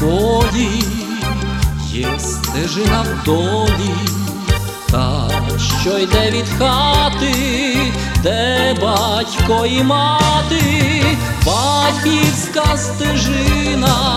долі, є стежина в долі, та що йде від хати, де батько і мати, батьківська стежина,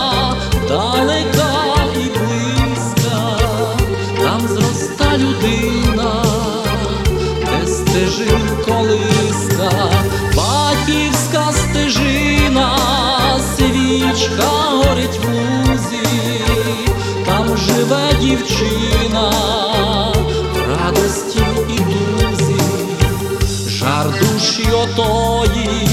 там живе дівчина, в радості і дузі, жар душі отої,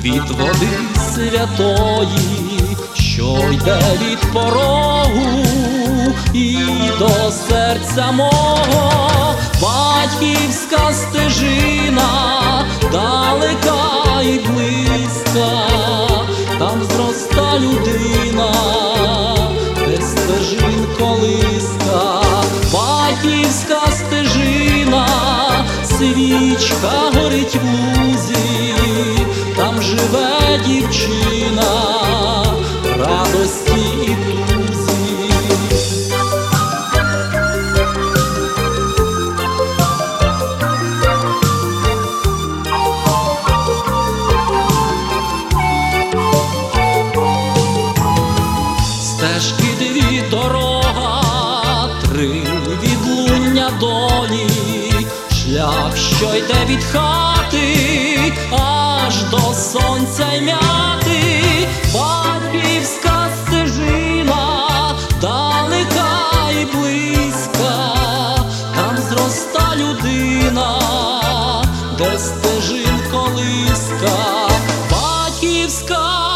від води святої, що йде від порогу і до серця мого, батьківська стежина, далека і близька, там зроста людина, стежин колиска, батьківська стежина, свічка горить в лузі, там живе дівчина, радості і тузі. Стежки шлях, що йде від хати, аж до сонця й мяти, батьківська стежила, далека і близька, там зроста людина, де стежин колиска, батьківська.